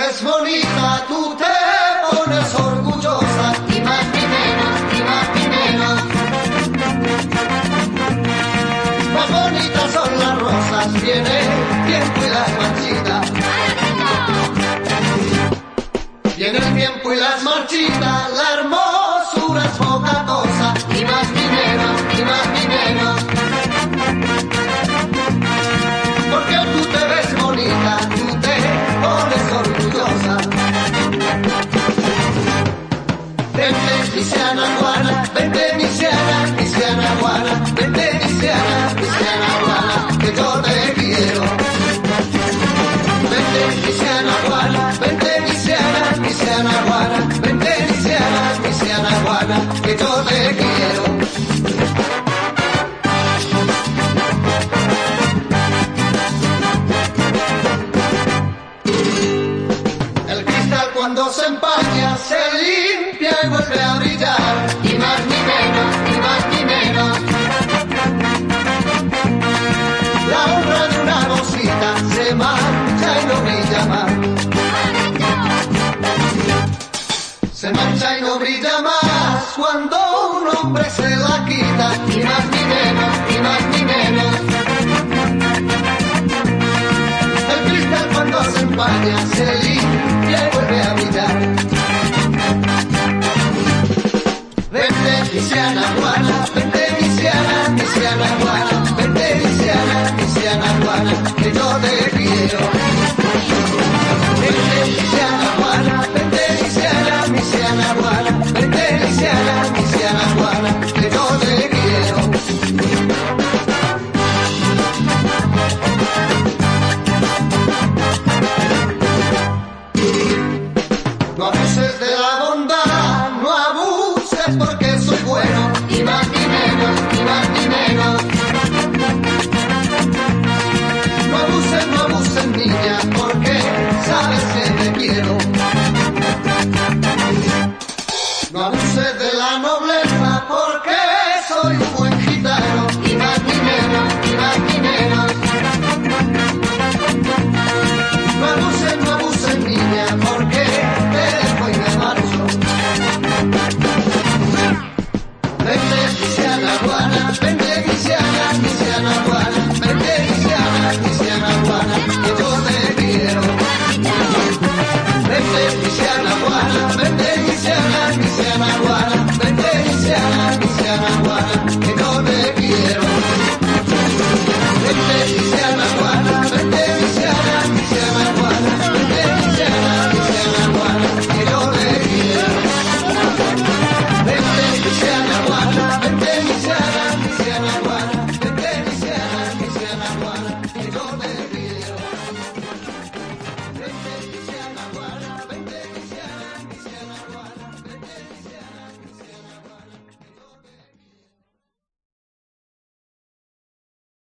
ves bonita, tú te pones orgullosa. Ni más ni menos, ni más ni menos. Más bonitas son las rosas, tiene tiempo y las marchitas. Tiene el tiempo y las marchitas. Misiana Juana, vente, Juana, vente, Juana, que yo te quiero. Vente, Juana, vente, Juana, vente, Juana, que yo te quiero. Se empaña se limpia y vuelve a brilla más cuando un hombre se la quita. Ni más ni menos, ni más ni menos. El cristal cuando se empaña se not a ve